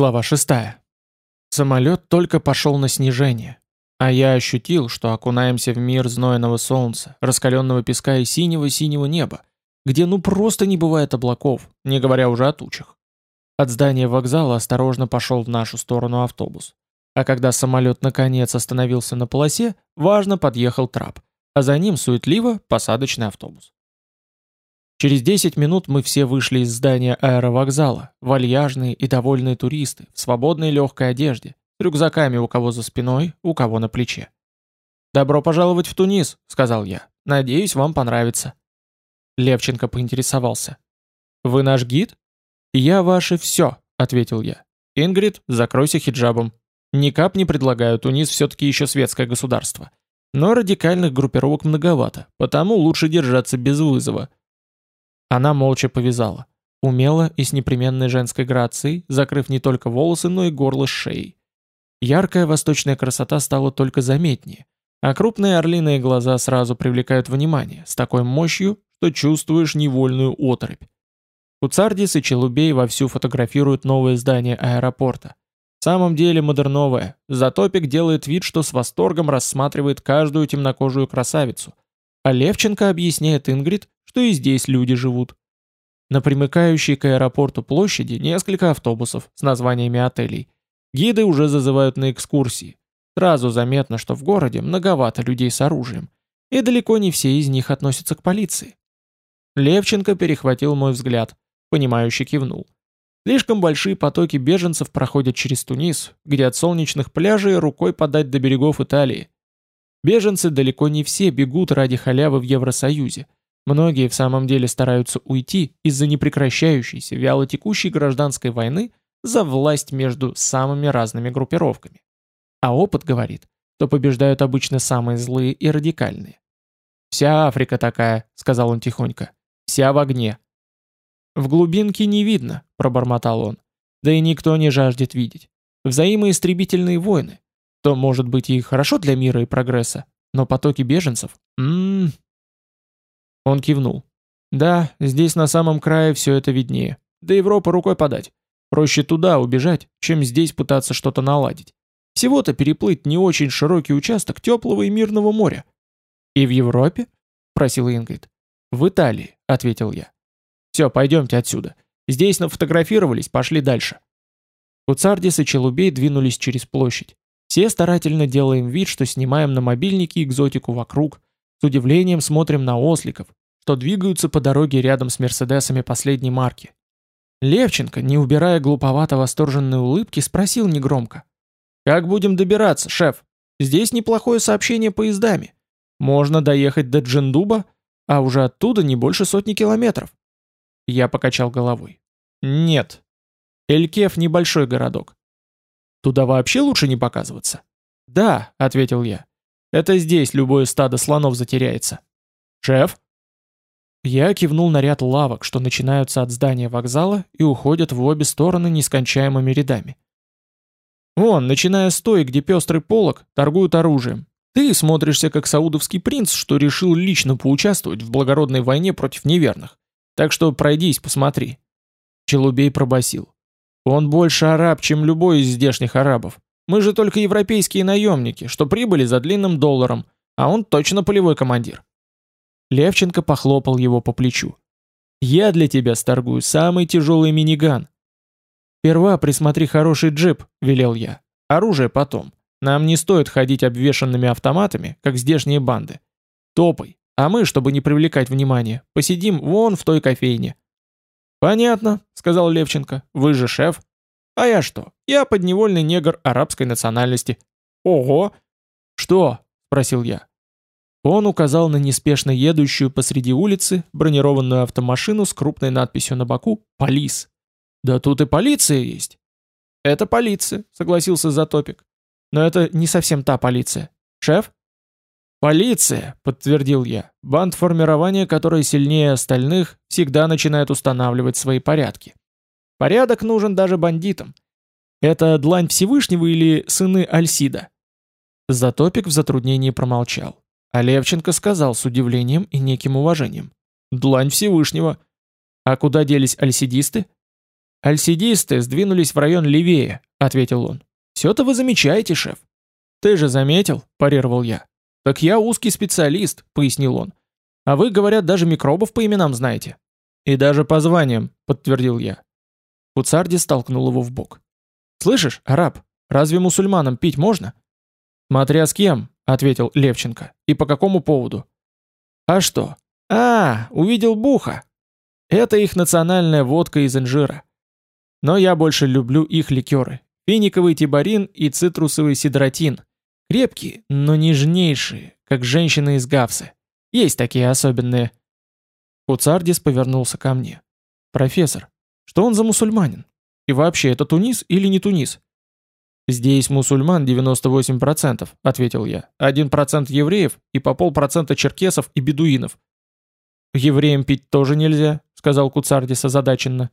Глава 6. Самолет только пошел на снижение, а я ощутил, что окунаемся в мир знойного солнца, раскаленного песка и синего-синего неба, где ну просто не бывает облаков, не говоря уже о тучах. От здания вокзала осторожно пошел в нашу сторону автобус. А когда самолет наконец остановился на полосе, важно подъехал трап, а за ним суетливо посадочный автобус. Через 10 минут мы все вышли из здания аэровокзала, вальяжные и довольные туристы, в свободной легкой одежде, с рюкзаками у кого за спиной, у кого на плече. «Добро пожаловать в Тунис», — сказал я. «Надеюсь, вам понравится». Левченко поинтересовался. «Вы наш гид?» «Я ваше все», — ответил я. «Ингрид, закройся хиджабом. Никап не предлагаю, Тунис все-таки еще светское государство. Но радикальных группировок многовато, потому лучше держаться без вызова». Она молча повязала. Умело и с непременной женской грацией, закрыв не только волосы, но и горло с шеей. Яркая восточная красота стала только заметнее, а крупные орлиные глаза сразу привлекают внимание, с такой мощью, что чувствуешь невольную оторопь. Куцардис и Челубей вовсю фотографируют новое здание аэропорта. В самом деле модерновое, Затопик делает вид, что с восторгом рассматривает каждую темнокожую красавицу, а Левченко объясняет Ингрид, что и здесь люди живут. На примыкающей к аэропорту площади несколько автобусов с названиями отелей. Гиды уже зазывают на экскурсии. Сразу заметно, что в городе многовато людей с оружием, и далеко не все из них относятся к полиции. Левченко перехватил мой взгляд, понимающе кивнул. Слишком большие потоки беженцев проходят через Тунис, где от солнечных пляжей рукой подать до берегов Италии. Беженцы далеко не все бегут ради халявы в Евросоюзе – Многие в самом деле стараются уйти из-за непрекращающейся вялотекущей гражданской войны за власть между самыми разными группировками. А опыт говорит, что побеждают обычно самые злые и радикальные. «Вся Африка такая», — сказал он тихонько, — «вся в огне». «В глубинке не видно», — пробормотал он, — «да и никто не жаждет видеть. Взаимоистребительные войны, то может быть и хорошо для мира и прогресса, но потоки беженцев, ммм, он кивнул. Да, здесь на самом крае все это виднее. До Европы рукой подать. Проще туда убежать, чем здесь пытаться что-то наладить. Всего-то переплыть не очень широкий участок теплого и мирного моря. «И в Европе?» – просил Ингрид. «В Италии», – ответил я. «Все, пойдемте отсюда. Здесь нафотографировались, пошли дальше». Куцардис и Челубей двинулись через площадь. Все старательно делаем вид, что снимаем на мобильнике экзотику вокруг, с удивлением смотрим на осликов, что двигаются по дороге рядом с Мерседесами последней марки. Левченко, не убирая глуповато восторженной улыбки, спросил негромко. «Как будем добираться, шеф? Здесь неплохое сообщение поездами. Можно доехать до Джендуба, а уже оттуда не больше сотни километров». Я покачал головой. «Нет. Элькеф небольшой городок. Туда вообще лучше не показываться?» «Да», — ответил я. Это здесь любое стадо слонов затеряется. Шеф? Я кивнул на ряд лавок, что начинаются от здания вокзала и уходят в обе стороны нескончаемыми рядами. Вон, начиная с той, где пестрый полог, торгуют оружием. Ты смотришься как саудовский принц, что решил лично поучаствовать в благородной войне против неверных. Так что пройдись, посмотри. Челубей пробасил. Он больше араб, чем любой из здешних арабов. Мы же только европейские наемники, что прибыли за длинным долларом, а он точно полевой командир». Левченко похлопал его по плечу. «Я для тебя сторгую самый тяжелый миниган». «Сперва присмотри хороший джип», — велел я. «Оружие потом. Нам не стоит ходить обвешанными автоматами, как здешние банды. Топай, а мы, чтобы не привлекать внимания, посидим вон в той кофейне». «Понятно», — сказал Левченко. «Вы же шеф». А я что? Я подневольный негр арабской национальности. Ого! Что? Спросил я. Он указал на неспешно едущую посреди улицы бронированную автомашину с крупной надписью на боку «Полис». «Да тут и полиция есть». «Это полиция», — согласился Затопик. «Но это не совсем та полиция. Шеф?» «Полиция», — подтвердил я. «Бандформирование, которое сильнее остальных, всегда начинает устанавливать свои порядки. Порядок нужен даже бандитам. Это длань Всевышнего или сыны Альсида?» Затопик в затруднении промолчал. А Левченко сказал с удивлением и неким уважением. «Длань Всевышнего. А куда делись альсидисты?» «Альсидисты сдвинулись в район левее», — ответил он. «Все-то вы замечаете, шеф». «Ты же заметил», — парировал я. «Так я узкий специалист», — пояснил он. «А вы, говорят, даже микробов по именам знаете». «И даже по званиям», — подтвердил я. Куцарди столкнул его в бок. «Слышишь, араб, разве мусульманам пить можно?» «Смотря с кем», — ответил Левченко. «И по какому поводу?» «А что? А, увидел буха. Это их национальная водка из инжира. Но я больше люблю их ликеры. Финиковый тибарин и цитрусовый сидротин. Крепкие, но нежнейшие, как женщины из Гавсы. Есть такие особенные. Куцардис повернулся ко мне. «Профессор, что он за мусульманин? И вообще, это Тунис или не Тунис?» «Здесь мусульман 98%, — ответил я. Один процент евреев и по полпроцента черкесов и бедуинов. «Евреям пить тоже нельзя», — сказал Куцардис озадаченно.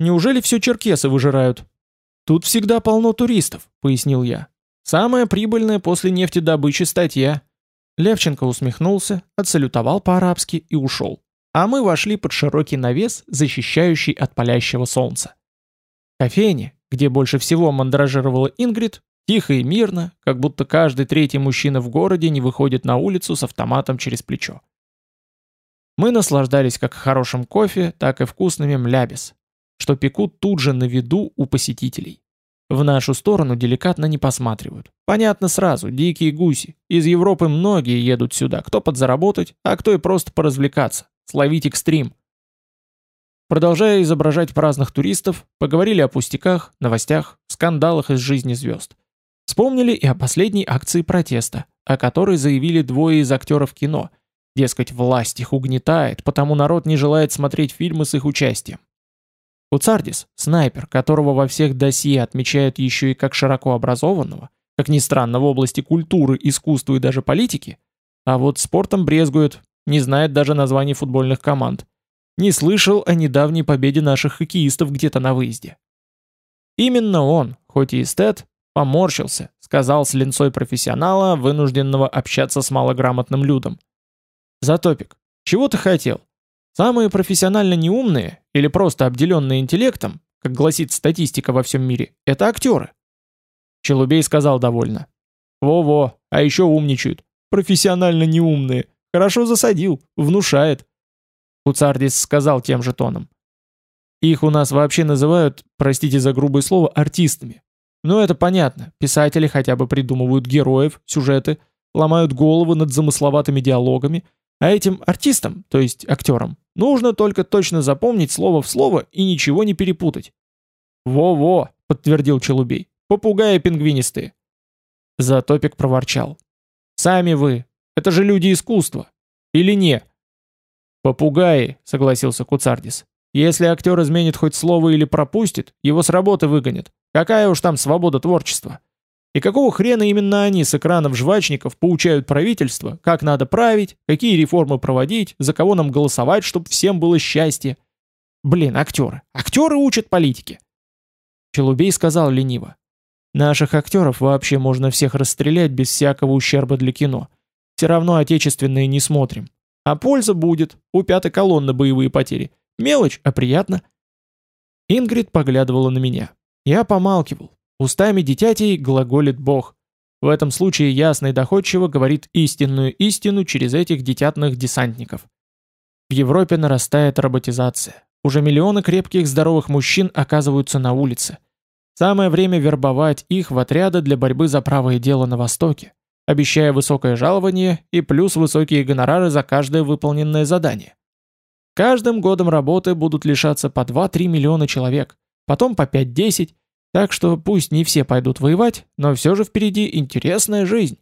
«Неужели все черкесы выжирают?» «Тут всегда полно туристов», — пояснил я. «Самая прибыльная после нефтедобычи статья». Левченко усмехнулся, отсалютовал по-арабски и ушел. А мы вошли под широкий навес, защищающий от палящего солнца. Кофейня, где больше всего мандражировала Ингрид, тихо и мирно, как будто каждый третий мужчина в городе не выходит на улицу с автоматом через плечо. Мы наслаждались как хорошим кофе, так и вкусными млябис, что пекут тут же на виду у посетителей. В нашу сторону деликатно не посматривают. Понятно сразу, дикие гуси. Из Европы многие едут сюда, кто подзаработать, а кто и просто поразвлекаться, словить экстрим. Продолжая изображать праздных туристов, поговорили о пустяках, новостях, скандалах из жизни звезд. Вспомнили и о последней акции протеста, о которой заявили двое из актеров кино. Дескать, власть их угнетает, потому народ не желает смотреть фильмы с их участием. Куцардис, снайпер, которого во всех досье отмечают еще и как широко образованного, как ни странно в области культуры, искусства и даже политики, а вот спортом брезгует, не знает даже названий футбольных команд. Не слышал о недавней победе наших хоккеистов где-то на выезде. Именно он, хоть и эстет, поморщился, сказал с линцой профессионала, вынужденного общаться с малограмотным людом. Затопик, чего ты хотел? Самые профессионально неумные или просто обделенные интеллектом, как гласит статистика во всем мире, это актеры. Челубей сказал довольно. Во-во, а еще умничают. Профессионально неумные. Хорошо засадил, внушает. Куцардис сказал тем же тоном. Их у нас вообще называют, простите за грубое слово, артистами. Ну это понятно, писатели хотя бы придумывают героев, сюжеты, ломают головы над замысловатыми диалогами, а этим артистам, то есть актерам, нужно только точно запомнить слово в слово и ничего не перепутать. «Во-во», — подтвердил Челубей, — «попугаи пингвинистые». Затопик проворчал. «Сами вы, это же люди искусства. Или не?» «Попугаи», — согласился Куцардис. «Если актер изменит хоть слово или пропустит, его с работы выгонят. Какая уж там свобода творчества?» И какого хрена именно они с экранов жвачников поучают правительство, как надо править, какие реформы проводить, за кого нам голосовать, чтобы всем было счастье? Блин, актеры. Актеры учат политике. Челубей сказал лениво. Наших актеров вообще можно всех расстрелять без всякого ущерба для кино. Все равно отечественные не смотрим. А польза будет. У пятой колонны боевые потери. Мелочь, а приятно. Ингрид поглядывала на меня. Я помалкивал, Устами дитятей глаголит Бог. В этом случае ясно и доходчиво говорит истинную истину через этих дитятных десантников. В Европе нарастает роботизация. Уже миллионы крепких здоровых мужчин оказываются на улице. Самое время вербовать их в отряды для борьбы за правое дело на Востоке, обещая высокое жалование и плюс высокие гонорары за каждое выполненное задание. Каждым годом работы будут лишаться по 2-3 миллиона человек, потом по 5-10, так что пусть не все пойдут воевать, но все же впереди интересная жизнь.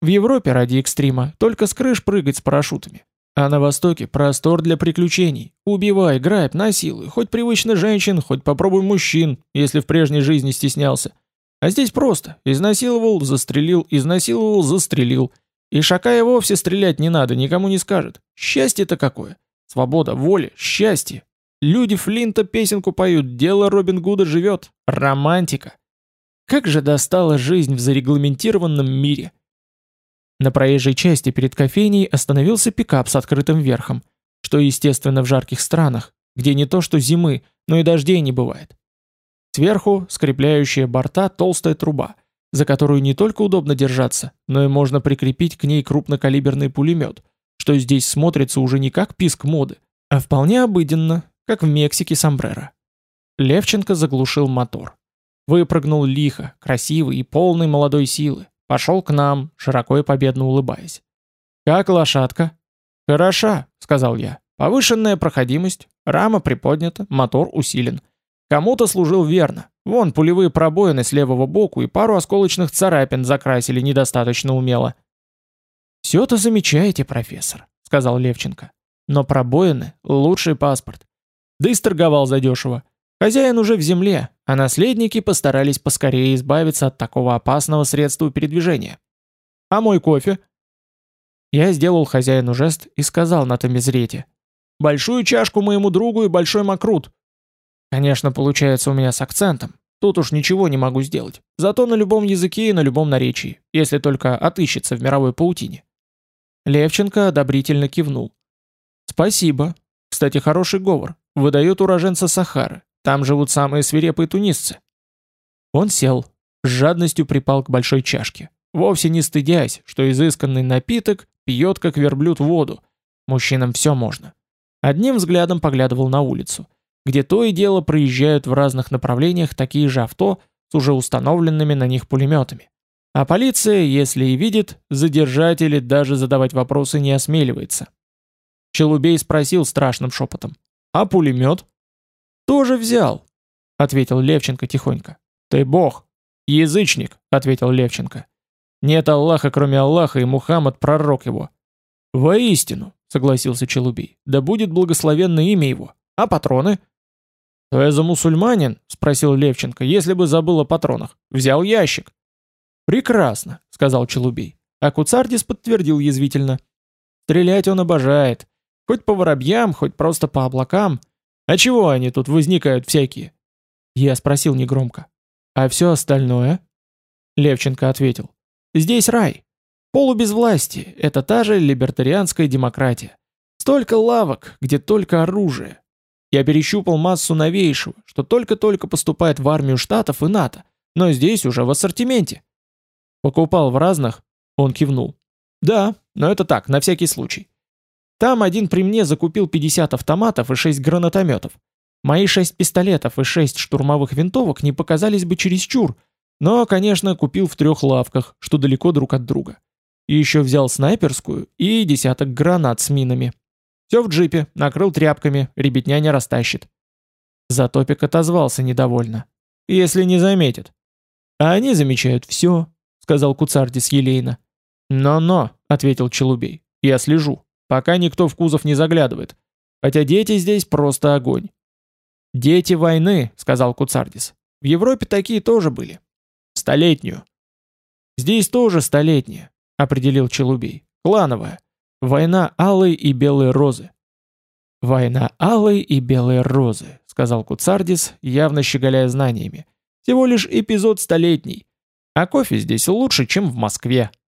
В Европе ради экстрима только с крыш прыгать с парашютами. А на Востоке простор для приключений. Убивай, грабь, насилуй, хоть привычно женщин, хоть попробуй мужчин, если в прежней жизни стеснялся. А здесь просто. Изнасиловал, застрелил, изнасиловал, застрелил. И Шакая вовсе стрелять не надо, никому не скажет. Счастье-то какое. Свобода, воля, счастье. Люди Флинта песенку поют, дело Робин Гуда живет. Романтика. Как же достала жизнь в зарегламентированном мире. На проезжей части перед кофейней остановился пикап с открытым верхом, что естественно в жарких странах, где не то что зимы, но и дождей не бывает. Сверху скрепляющая борта толстая труба, за которую не только удобно держаться, но и можно прикрепить к ней крупнокалиберный пулемет, что здесь смотрится уже не как писк моды, а вполне обыденно, как в Мексике сомбреро. Левченко заглушил мотор. Выпрыгнул лихо, красивый и полный молодой силы. Пошел к нам, широко и победно улыбаясь. «Как лошадка?» «Хороша», — сказал я. «Повышенная проходимость, рама приподнята, мотор усилен. Кому-то служил верно. Вон пулевые пробоины с левого боку и пару осколочных царапин закрасили недостаточно умело». «Все-то замечаете, профессор», — сказал Левченко. «Но пробоины — лучший паспорт. Да и сторговал задешево. Хозяин уже в земле, а наследники постарались поскорее избавиться от такого опасного средства передвижения. А мой кофе? Я сделал хозяину жест и сказал на Томизрете. «Большую чашку моему другу и большой макрут». Конечно, получается у меня с акцентом. Тут уж ничего не могу сделать. Зато на любом языке и на любом наречии, если только отыщется в мировой паутине. Левченко одобрительно кивнул. «Спасибо. Кстати, хороший говор. Выдает уроженца Сахары. Там живут самые свирепые тунисцы. Он сел, с жадностью припал к большой чашке, вовсе не стыдясь, что изысканный напиток пьет как верблюд воду. Мужчинам все можно. Одним взглядом поглядывал на улицу, где то и дело проезжают в разных направлениях такие же авто с уже установленными на них пулеметами. А полиция, если и видит, задержать или даже задавать вопросы не осмеливается. Челубей спросил страшным шепотом. «А пулемет?» «Тоже взял», — ответил Левченко тихонько. «Ты бог». «Язычник», — ответил Левченко. «Нет Аллаха, кроме Аллаха, и Мухаммад пророк его». «Воистину», — согласился Челубий, — «да будет благословенно имя его. А патроны?» «То я за мусульманин?» — спросил Левченко, если бы забыл о патронах. «Взял ящик». «Прекрасно», — сказал Челубей. А Куцардис подтвердил язвительно. «Стрелять он обожает. Хоть по воробьям, хоть просто по облакам. А чего они тут возникают всякие? Я спросил негромко. А все остальное? Левченко ответил. Здесь рай. Полубезвластие – это та же либертарианская демократия. Столько лавок, где только оружие. Я перещупал массу новейшего, что только-только поступает в армию Штатов и НАТО, но здесь уже в ассортименте. Покупал в разных, он кивнул. Да, но это так, на всякий случай. Там один при мне закупил 50 автоматов и 6 гранатометов. Мои 6 пистолетов и 6 штурмовых винтовок не показались бы чересчур, но, конечно, купил в трех лавках, что далеко друг от друга. И еще взял снайперскую и десяток гранат с минами. Все в джипе, накрыл тряпками, ребятня не растащит. Затопик отозвался недовольно. Если не заметят. А они замечают все, сказал Куцардис елейно. «Но-но», — ответил Челубей, — «я слежу». Пока никто в кузов не заглядывает. Хотя дети здесь просто огонь. «Дети войны», — сказал Куцардис. «В Европе такие тоже были. Столетнюю». «Здесь тоже столетняя», — определил Челубей. «Клановая. Война алой и белой розы». «Война алой и белой розы», — сказал Куцардис, явно щеголяя знаниями. «Всего лишь эпизод столетний. А кофе здесь лучше, чем в Москве».